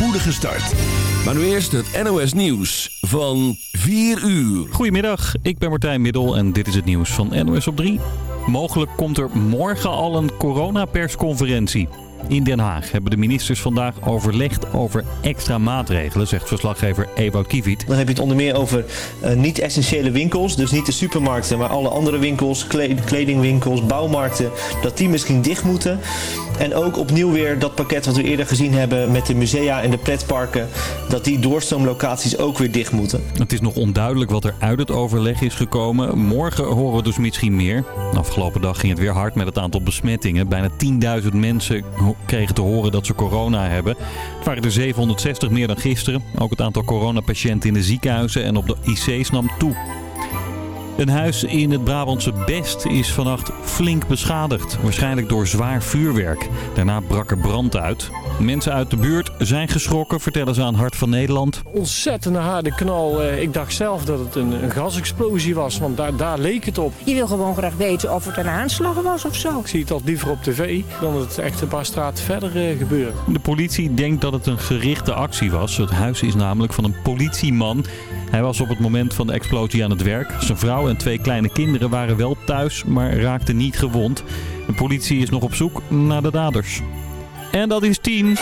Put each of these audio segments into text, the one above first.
spoedige start. Maar nu eerst het NOS Nieuws van 4 uur. Goedemiddag, ik ben Martijn Middel en dit is het nieuws van NOS op 3. Mogelijk komt er morgen al een coronapersconferentie. In Den Haag hebben de ministers vandaag overlegd over extra maatregelen, zegt verslaggever Ewout Kiviet. Dan heb je het onder meer over uh, niet-essentiële winkels, dus niet de supermarkten, maar alle andere winkels, kledingwinkels, bouwmarkten, dat die misschien dicht moeten. En ook opnieuw weer dat pakket wat we eerder gezien hebben met de musea en de pretparken, dat die doorstroomlocaties ook weer dicht moeten. Het is nog onduidelijk wat er uit het overleg is gekomen. Morgen horen we dus misschien meer. Afgelopen dag ging het weer hard met het aantal besmettingen. Bijna 10.000 mensen kregen te horen dat ze corona hebben. Het waren er 760 meer dan gisteren. Ook het aantal coronapatiënten in de ziekenhuizen en op de IC's nam toe. Een huis in het Brabantse Best is vannacht flink beschadigd. Waarschijnlijk door zwaar vuurwerk. Daarna brak er brand uit. Mensen uit de buurt zijn geschrokken, vertellen ze aan Hart van Nederland. Ontzettende harde knal. Eh, ik dacht zelf dat het een, een gasexplosie was, want daar, daar leek het op. Je wil gewoon graag weten of het een aanslag was of zo. Ik zie het al liever op tv dan dat het echt een paar straten verder uh, gebeurt. De politie denkt dat het een gerichte actie was. Het huis is namelijk van een politieman. Hij was op het moment van de explosie aan het werk. Zijn vrouw en twee kleine kinderen waren wel thuis, maar raakten niet gewond. De politie is nog op zoek naar de daders. En dat is 10.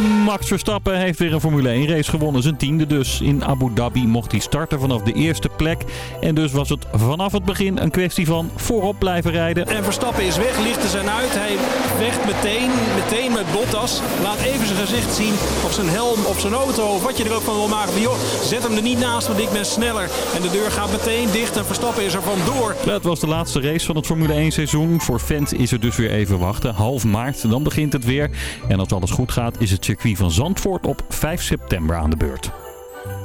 Max Verstappen heeft weer een Formule 1 race gewonnen. Zijn tiende dus. In Abu Dhabi mocht hij starten vanaf de eerste plek. En dus was het vanaf het begin een kwestie van voorop blijven rijden. En Verstappen is weg, lichten zijn uit. Hij vecht meteen, meteen met Bottas. Laat even zijn gezicht zien op zijn helm, op zijn auto. Of wat je er ook van wil maken. Joh, zet hem er niet naast, want ik ben sneller. En de deur gaat meteen dicht en Verstappen is er vandoor. Het was de laatste race van het Formule 1 seizoen. Voor fans is er dus weer even wachten. Half maart, dan begint het weer. En als alles goed gaat, is het circuit van Zandvoort op 5 september aan de beurt.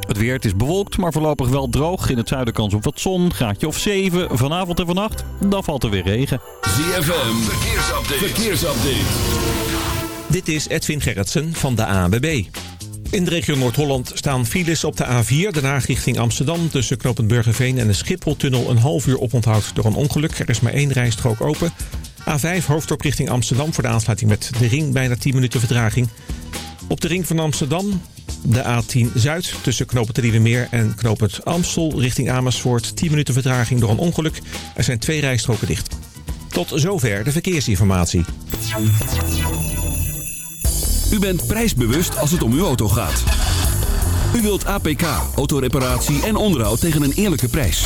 Het weer, het is bewolkt, maar voorlopig wel droog. In het zuiden kans op wat zon, graadje of 7. Vanavond en vannacht, dan valt er weer regen. ZFM, verkeersupdate. verkeersupdate. Dit is Edwin Gerritsen van de ANWB. In de regio Noord-Holland staan files op de A4, Den Haag richting Amsterdam... tussen Knopend Burgerveen en de Schipholtunnel een half uur oponthoud door een ongeluk. Er is maar één rijstrook open. A5 hoofdop richting Amsterdam voor de aansluiting met de ring, bijna 10 minuten vertraging. Op de ring van Amsterdam de A10 Zuid tussen knooppunt Meer en knooppunt Amstel richting Amersfoort. 10 minuten vertraging door een ongeluk. Er zijn twee rijstroken dicht. Tot zover de verkeersinformatie. U bent prijsbewust als het om uw auto gaat. U wilt APK, autoreparatie en onderhoud tegen een eerlijke prijs.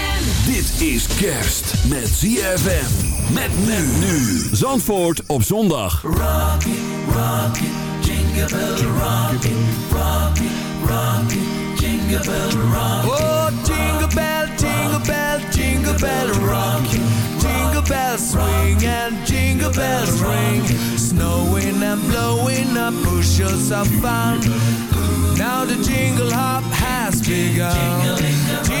Dit is kerst met ZFM. Met men nu. Zandvoort op zondag. Rock it, rock it, jingle bell rock it, rock it, rock it, jingle bell rock it. Oh, jingle bell, jingle bell, jingle bell rock. Jingle bells swing and jingle bells ring. Snowing and blowing up bushels of fun. Now the jingle hop has begun.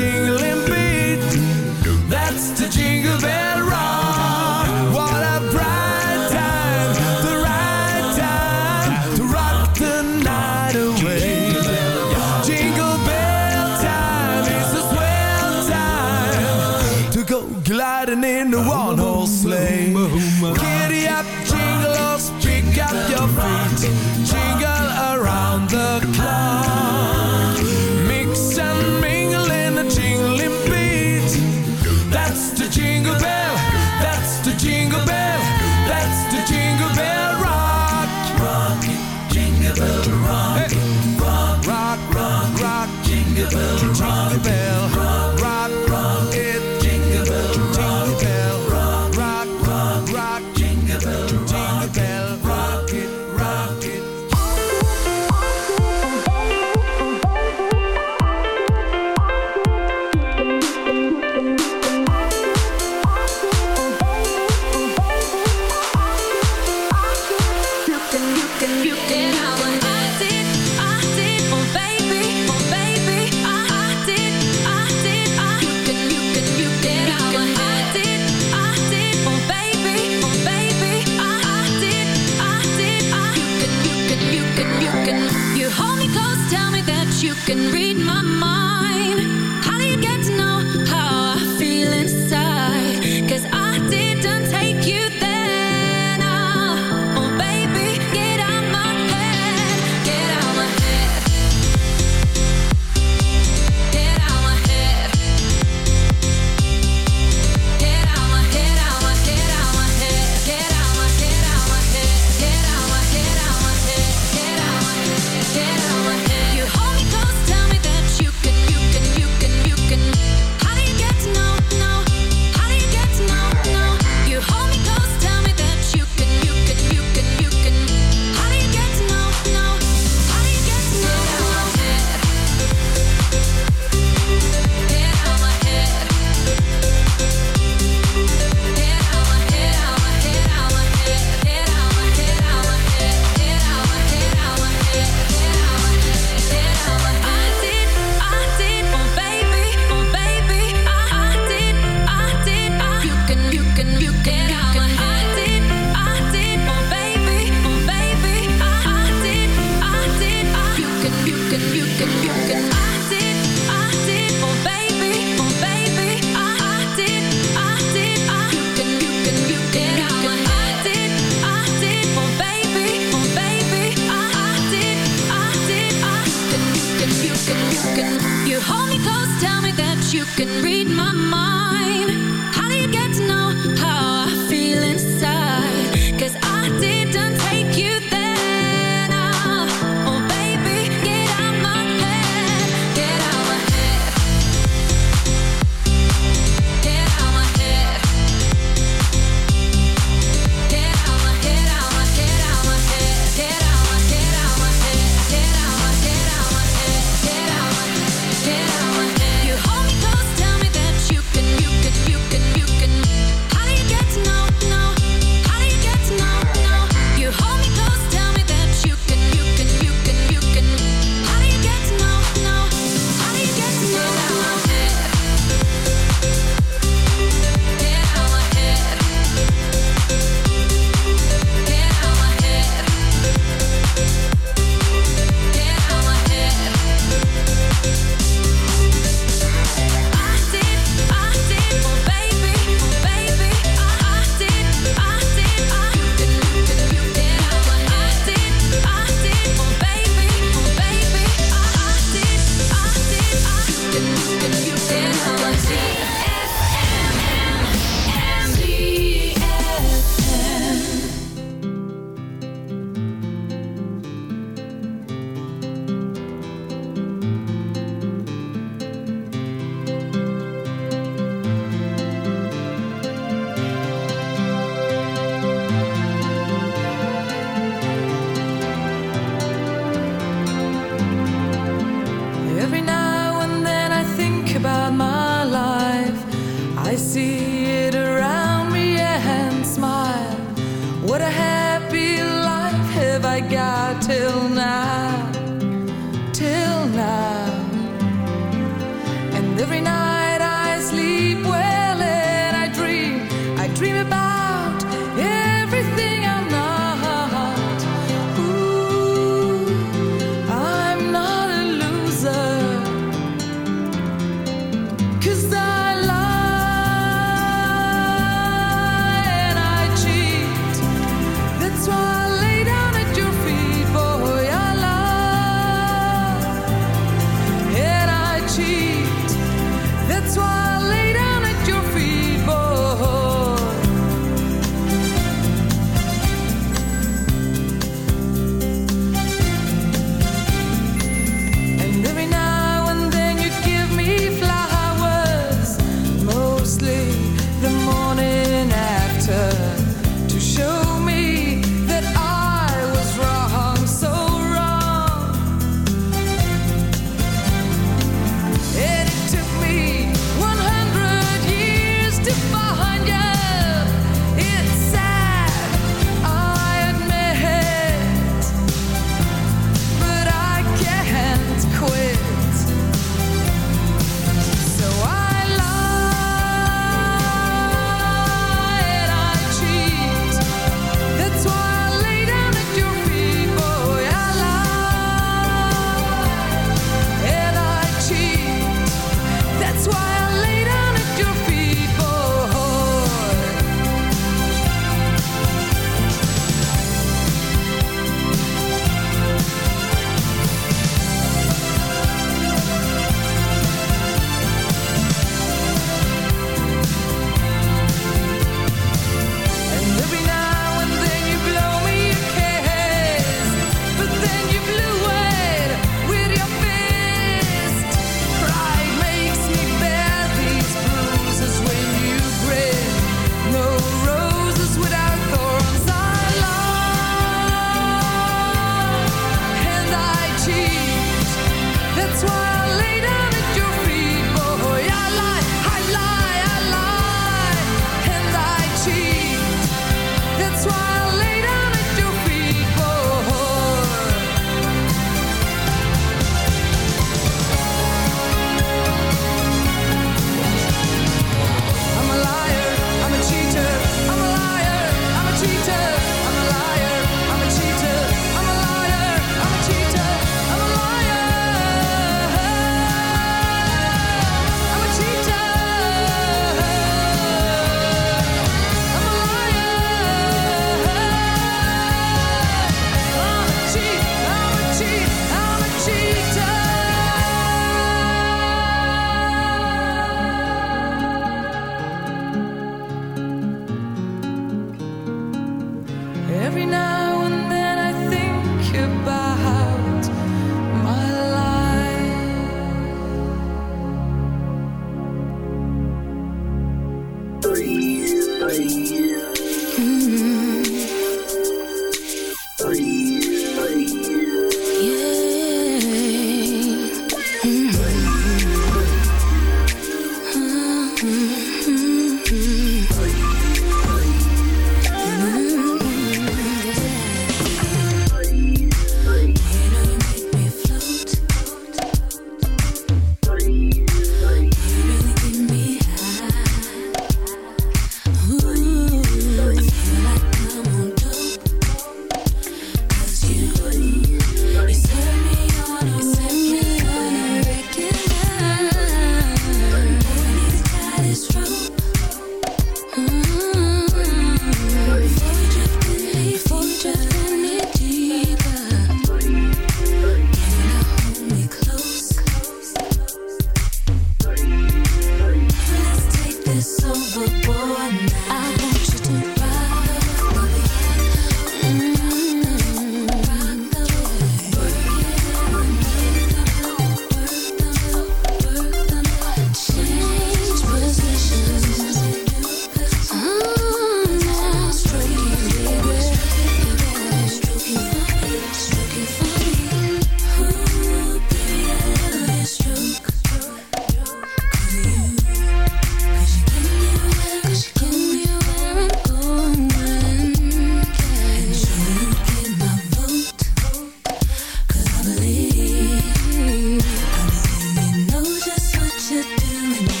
Stroke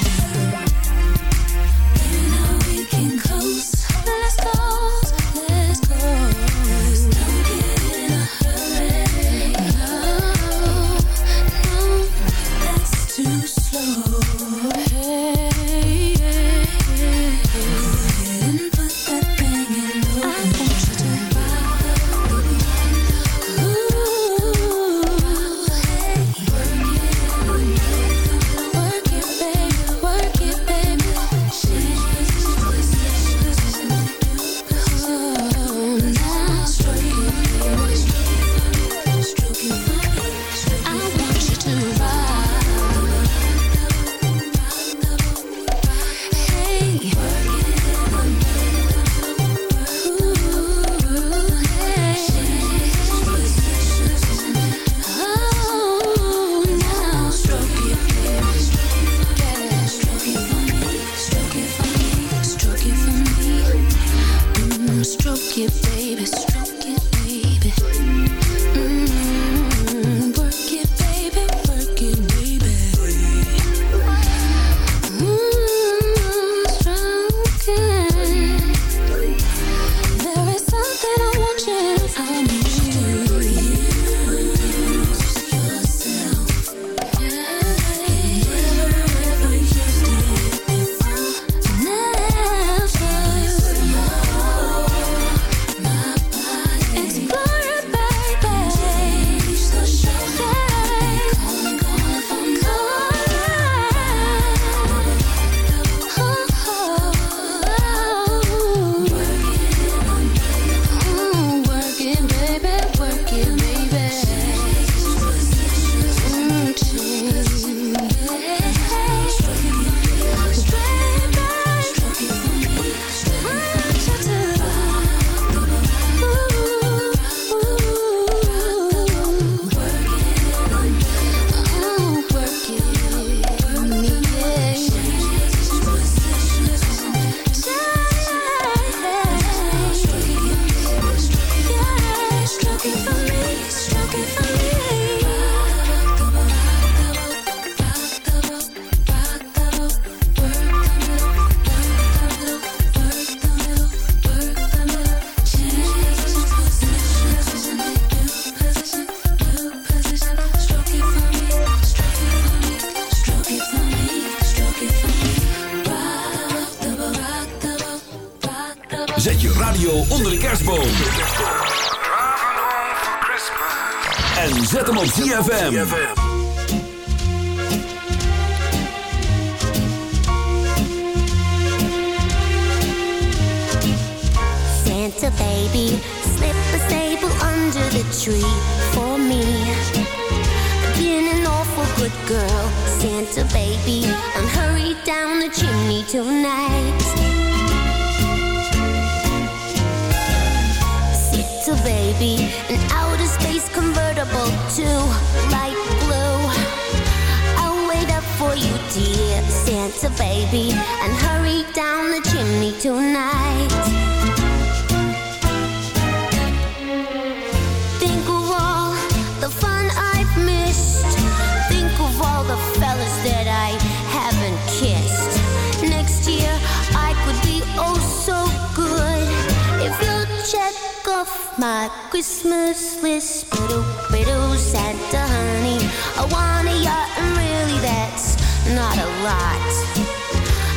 Christmas list. Biddle, biddle, Santa honey. I want a yacht, and really that's not a lot.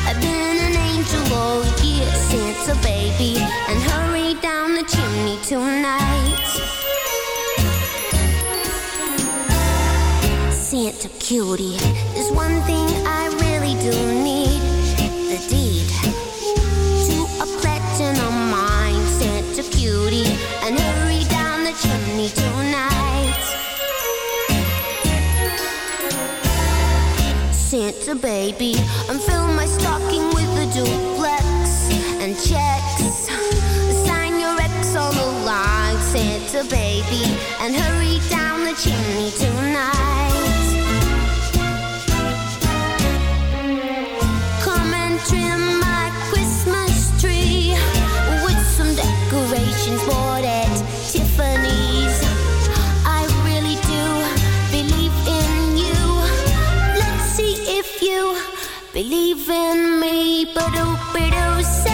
I've been an angel all year, Santa baby, and hurry down the chimney tonight. Santa cutie, there's one thing I really do need tonight. Santa baby, and fill my stocking with a duplex and checks. Sign your ex on the line, Santa baby, and hurry down the chimney tonight. In me. But oh, but oh,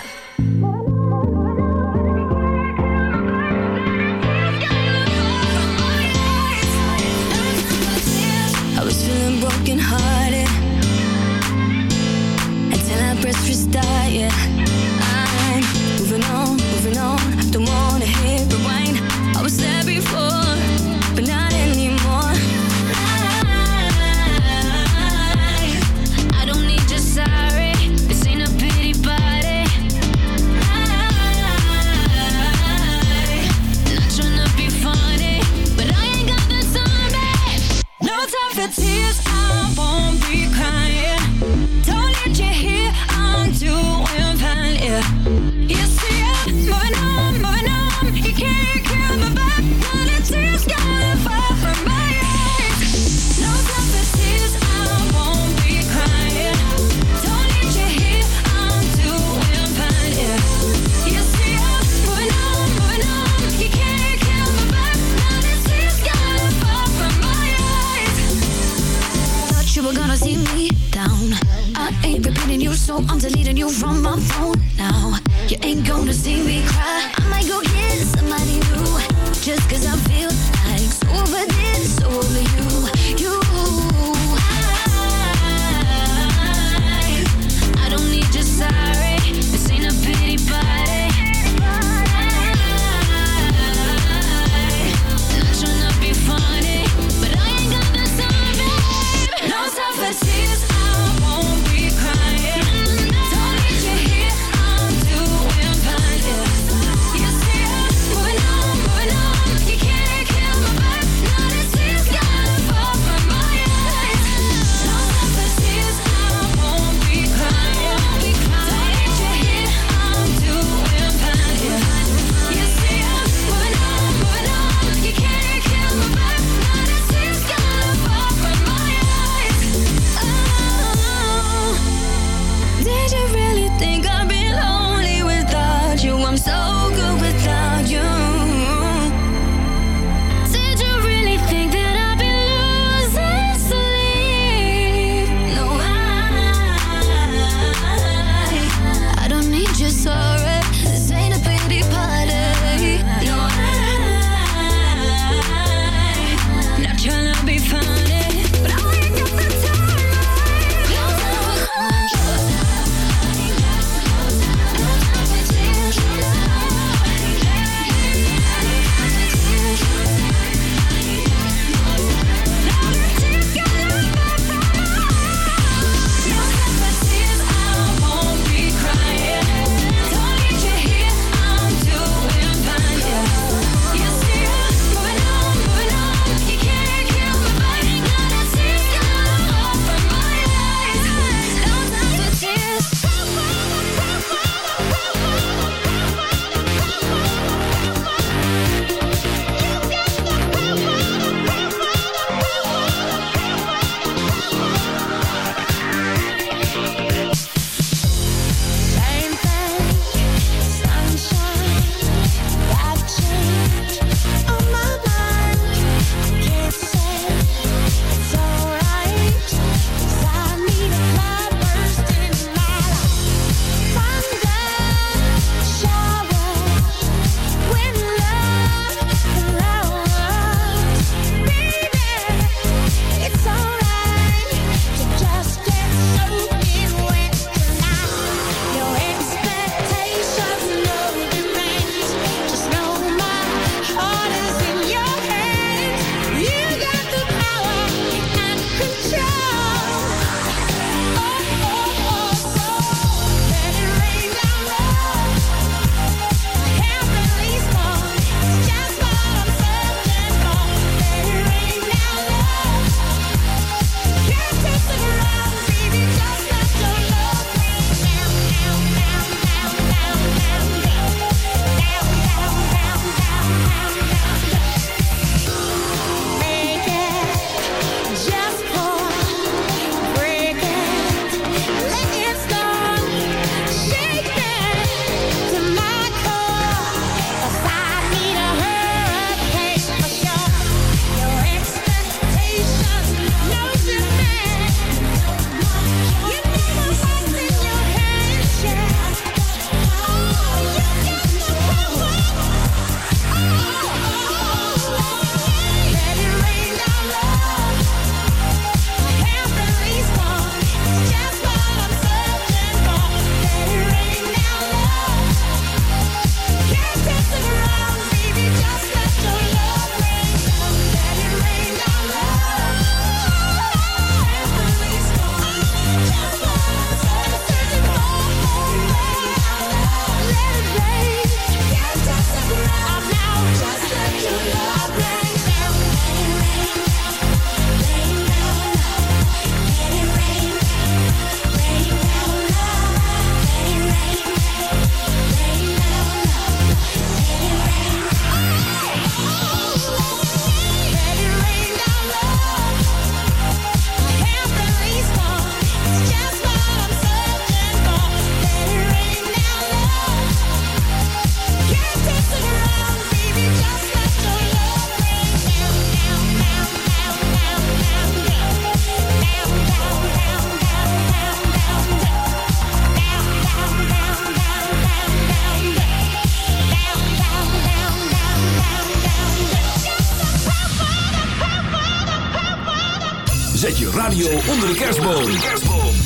Radio onder de kerstboom.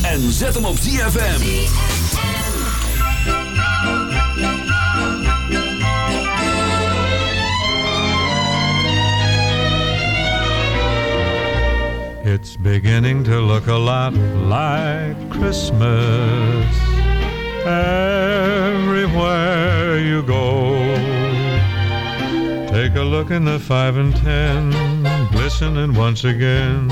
En zet hem op ZFM. It's beginning to look a lot like Christmas everywhere you go. Take a look in the five and ten, glistening once again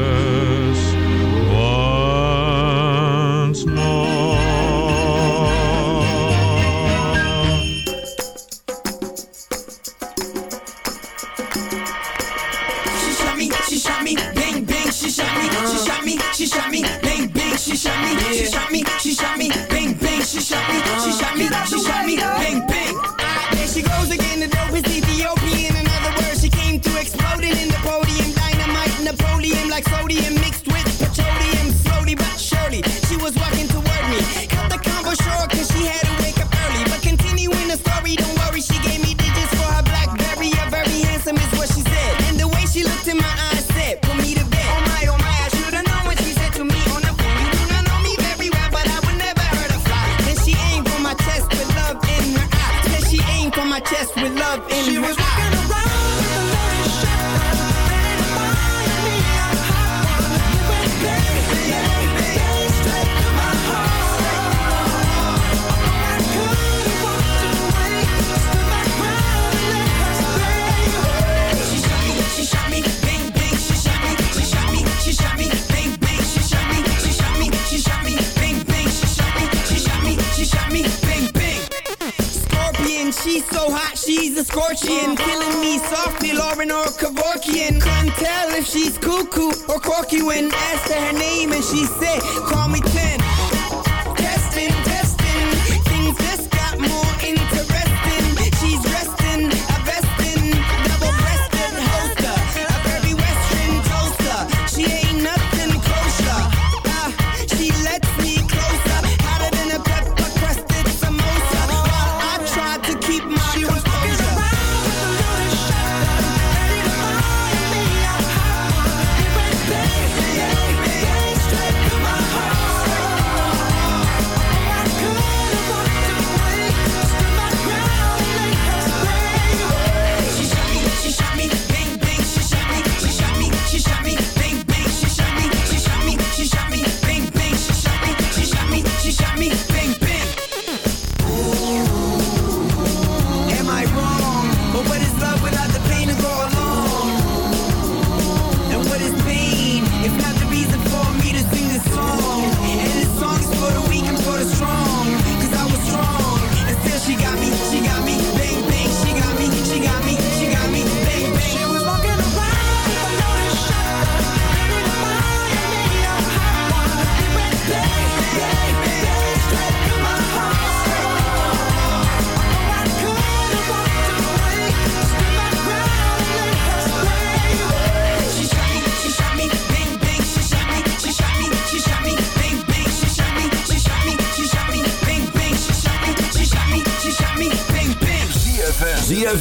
She's cuckoo or quirky when asked her her name and she said, call me 10.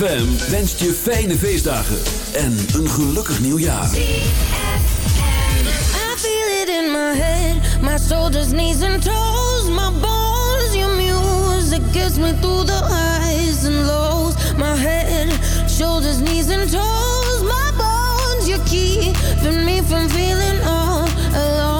ZFM wenst je fijne feestdagen en een gelukkig nieuwjaar. I feel it in my head, my shoulders, knees and toes, my bones, your music gets me through the highs and lows. My head, shoulders, knees and toes, my bones, you're keeping me from feeling all alone.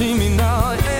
see me now.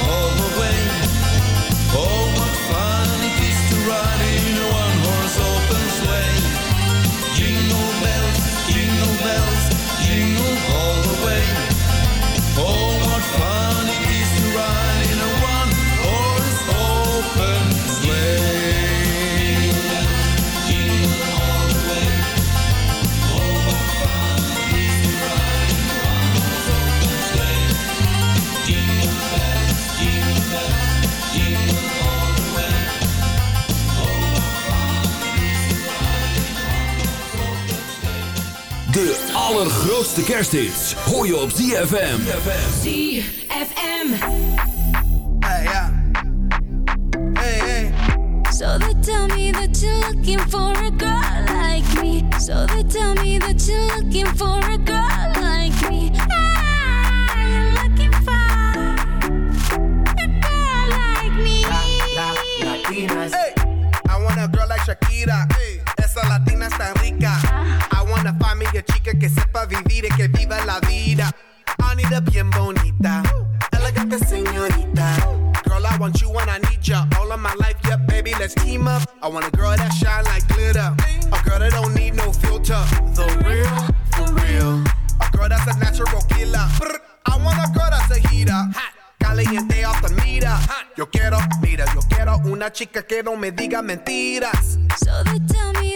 De allergrootste kersthits hoor je op ZFM. ZFM. Hey, yeah. Hey, hey. So they tell me that you're looking for a girl like me. So they tell me that you're looking for a girl like me. Chica que sepa vivir y que viva la vida. I need a bien bonita, elegante señorita. Girl, I want you and I need ya all of my life. Yeah, baby, let's team up. I want a girl that shine like glitter. A girl that don't need no filter. The real, for real. A girl that's a natural killer. I want a girl that's a heater. Hot. Caliente off the meter. Yo quiero, mira, yo quiero una chica que no me diga mentiras. So they tell me